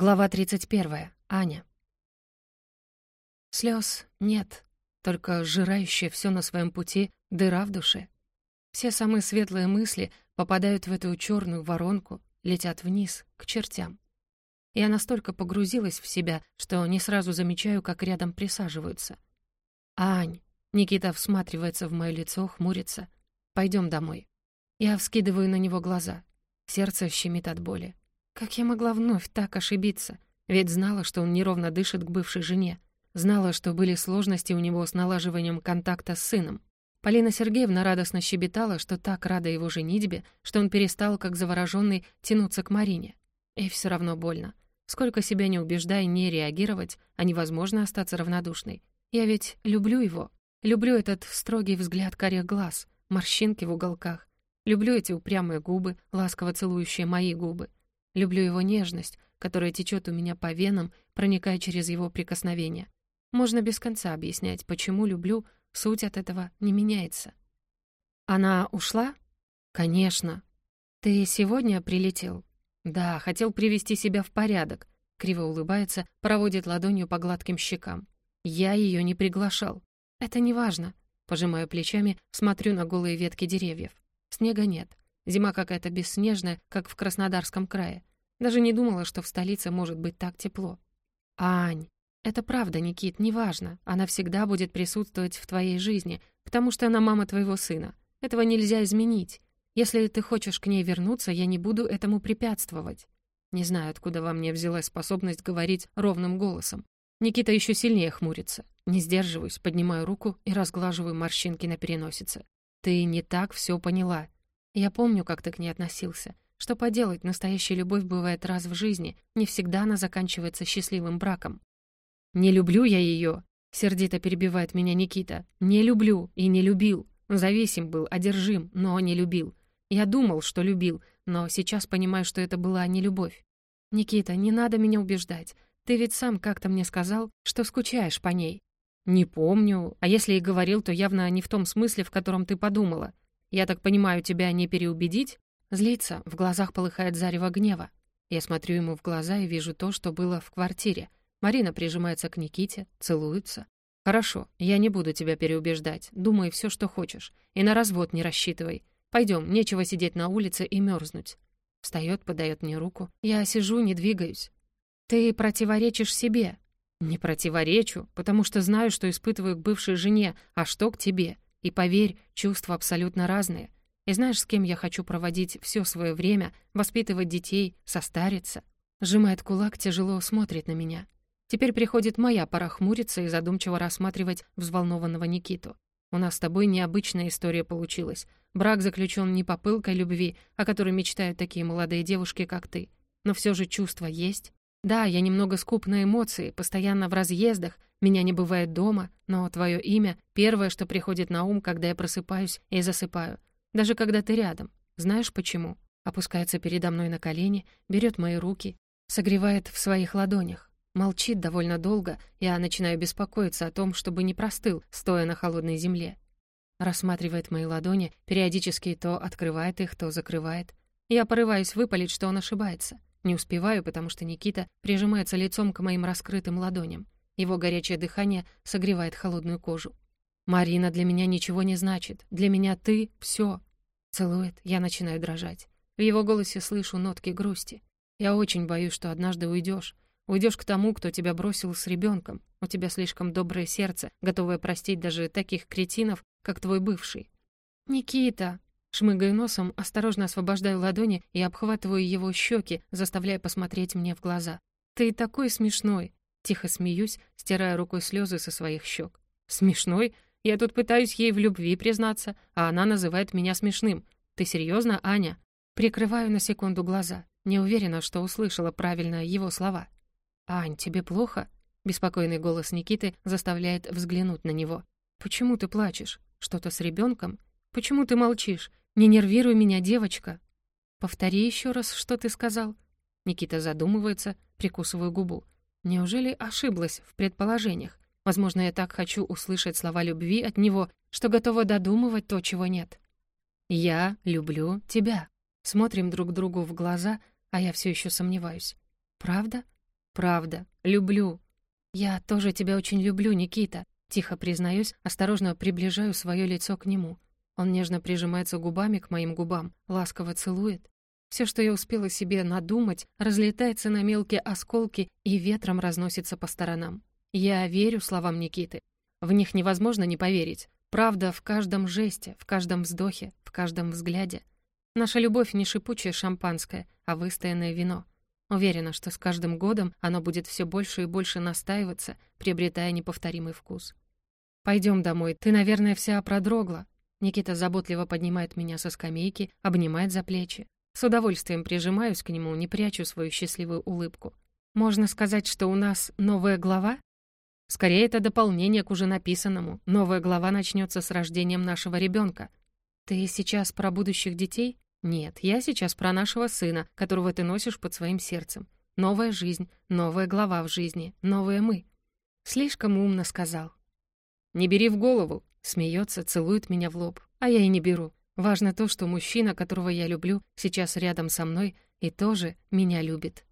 Глава 31. Аня. Слез нет, только сжирающая все на своем пути дыра в душе. Все самые светлые мысли попадают в эту черную воронку, летят вниз, к чертям. Я настолько погрузилась в себя, что не сразу замечаю, как рядом присаживаются. «Ань!» — Никита всматривается в мое лицо, хмурится. Пойдем домой». Я вскидываю на него глаза. Сердце щемит от боли. Как я могла вновь так ошибиться? Ведь знала, что он неровно дышит к бывшей жене. Знала, что были сложности у него с налаживанием контакта с сыном. Полина Сергеевна радостно щебетала, что так рада его женитьбе, что он перестал, как завороженный, тянуться к Марине. И все равно больно. Сколько себя не убеждай не реагировать, а невозможно остаться равнодушной. Я ведь люблю его. Люблю этот строгий взгляд карих глаз, морщинки в уголках. Люблю эти упрямые губы, ласково целующие мои губы. Люблю его нежность, которая течет у меня по венам, проникая через его прикосновения. Можно без конца объяснять, почему люблю, суть от этого не меняется. Она ушла? Конечно. Ты сегодня прилетел? Да, хотел привести себя в порядок. Криво улыбается, проводит ладонью по гладким щекам. Я ее не приглашал. Это не важно. Пожимаю плечами, смотрю на голые ветки деревьев. Снега нет. Зима какая-то бесснежная, как в Краснодарском крае. Даже не думала, что в столице может быть так тепло. Ань, это правда, Никит, неважно. Она всегда будет присутствовать в твоей жизни, потому что она мама твоего сына. Этого нельзя изменить. Если ты хочешь к ней вернуться, я не буду этому препятствовать. Не знаю, откуда во мне взялась способность говорить ровным голосом. Никита еще сильнее хмурится. Не сдерживаюсь, поднимаю руку и разглаживаю морщинки на переносице. Ты не так все поняла. Я помню, как ты к ней относился. Что поделать, настоящая любовь бывает раз в жизни, не всегда она заканчивается счастливым браком. «Не люблю я ее», — сердито перебивает меня Никита. «Не люблю и не любил. Зависим был, одержим, но не любил. Я думал, что любил, но сейчас понимаю, что это была не любовь. Никита, не надо меня убеждать. Ты ведь сам как-то мне сказал, что скучаешь по ней». «Не помню. А если и говорил, то явно не в том смысле, в котором ты подумала. Я так понимаю, тебя не переубедить?» Злится, в глазах полыхает зарево гнева. Я смотрю ему в глаза и вижу то, что было в квартире. Марина прижимается к Никите, целуется. «Хорошо, я не буду тебя переубеждать. Думай все, что хочешь. И на развод не рассчитывай. Пойдем, нечего сидеть на улице и мерзнуть. Встает, подает мне руку. Я сижу, не двигаюсь. «Ты противоречишь себе». «Не противоречу, потому что знаю, что испытываю к бывшей жене, а что к тебе. И поверь, чувства абсолютно разные. И знаешь, с кем я хочу проводить все свое время, воспитывать детей, состариться?» Сжимает кулак, тяжело смотрит на меня. Теперь приходит моя пора хмуриться и задумчиво рассматривать взволнованного Никиту. У нас с тобой необычная история получилась. Брак заключен не по пылкой любви, о которой мечтают такие молодые девушки, как ты. Но все же чувства есть. Да, я немного скуп на эмоции, постоянно в разъездах, меня не бывает дома, но твое имя — первое, что приходит на ум, когда я просыпаюсь и засыпаю. Даже когда ты рядом. Знаешь почему? Опускается передо мной на колени, берет мои руки, согревает в своих ладонях. Молчит довольно долго, я начинаю беспокоиться о том, чтобы не простыл, стоя на холодной земле. Рассматривает мои ладони, периодически то открывает их, то закрывает. Я порываюсь выпалить, что он ошибается. Не успеваю, потому что Никита прижимается лицом к моим раскрытым ладоням. Его горячее дыхание согревает холодную кожу. «Марина для меня ничего не значит. Для меня ты — все. Целует, я начинаю дрожать. В его голосе слышу нотки грусти. Я очень боюсь, что однажды уйдешь. Уйдешь к тому, кто тебя бросил с ребенком. У тебя слишком доброе сердце, готовое простить даже таких кретинов, как твой бывший. «Никита!» Шмыгаю носом, осторожно освобождаю ладони и обхватываю его щеки, заставляя посмотреть мне в глаза. «Ты такой смешной!» Тихо смеюсь, стирая рукой слезы со своих щек. «Смешной? Я тут пытаюсь ей в любви признаться, а она называет меня смешным. Ты серьезно, Аня?» Прикрываю на секунду глаза. Не уверена, что услышала правильно его слова. «Ань, тебе плохо?» Беспокойный голос Никиты заставляет взглянуть на него. «Почему ты плачешь? Что-то с ребенком? Почему ты молчишь? Не нервируй меня, девочка!» «Повтори еще раз, что ты сказал?» Никита задумывается, прикусывая губу. Неужели ошиблась в предположениях? Возможно, я так хочу услышать слова любви от него, что готова додумывать то, чего нет. «Я люблю тебя». Смотрим друг другу в глаза, а я все еще сомневаюсь. «Правда? Правда, люблю. Я тоже тебя очень люблю, Никита. Тихо признаюсь, осторожно приближаю свое лицо к нему. Он нежно прижимается губами к моим губам, ласково целует. Все, что я успела себе надумать, разлетается на мелкие осколки и ветром разносится по сторонам. Я верю словам Никиты. В них невозможно не поверить. Правда в каждом жесте, в каждом вздохе, в каждом взгляде. Наша любовь не шипучее шампанское, а выстоянное вино. Уверена, что с каждым годом оно будет все больше и больше настаиваться, приобретая неповторимый вкус. Пойдем домой, ты, наверное, вся продрогла». Никита заботливо поднимает меня со скамейки, обнимает за плечи. С удовольствием прижимаюсь к нему, не прячу свою счастливую улыбку. «Можно сказать, что у нас новая глава?» Скорее, это дополнение к уже написанному. Новая глава начнется с рождением нашего ребенка. Ты сейчас про будущих детей? Нет, я сейчас про нашего сына, которого ты носишь под своим сердцем. Новая жизнь, новая глава в жизни, новые мы. Слишком умно сказал. Не бери в голову, смеется, целует меня в лоб. А я и не беру. Важно то, что мужчина, которого я люблю, сейчас рядом со мной и тоже меня любит.